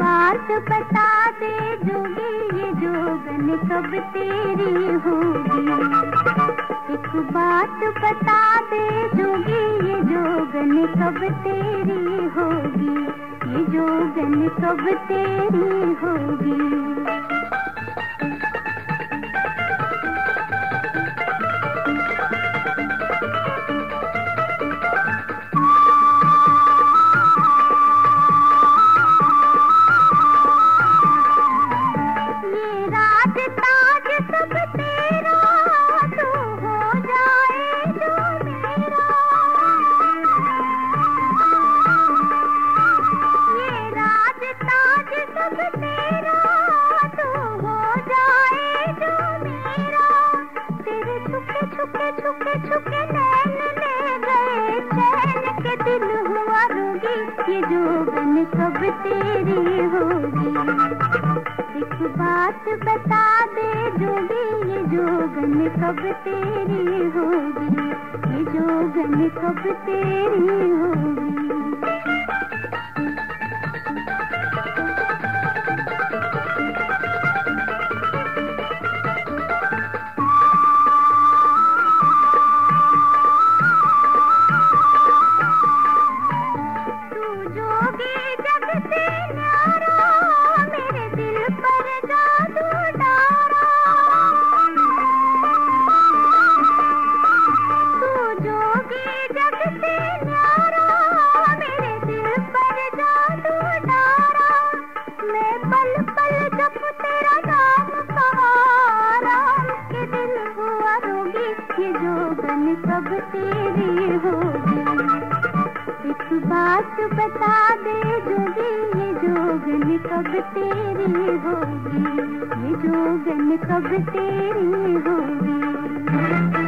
बात बता दे जोगी ये जोगन कब तेरी होगी। एक बात बता दे जोगी ये जोगन कब तेरी होगी। ये जोगन कब तेरी होगी। तेरी होगी ये जोगन कब तेरी होगी। जोगन कब तेरी होगी। एक बात बता दे जोगी ये जोगन कब तेरी होगी। ये जोगन कब तेरी होगी।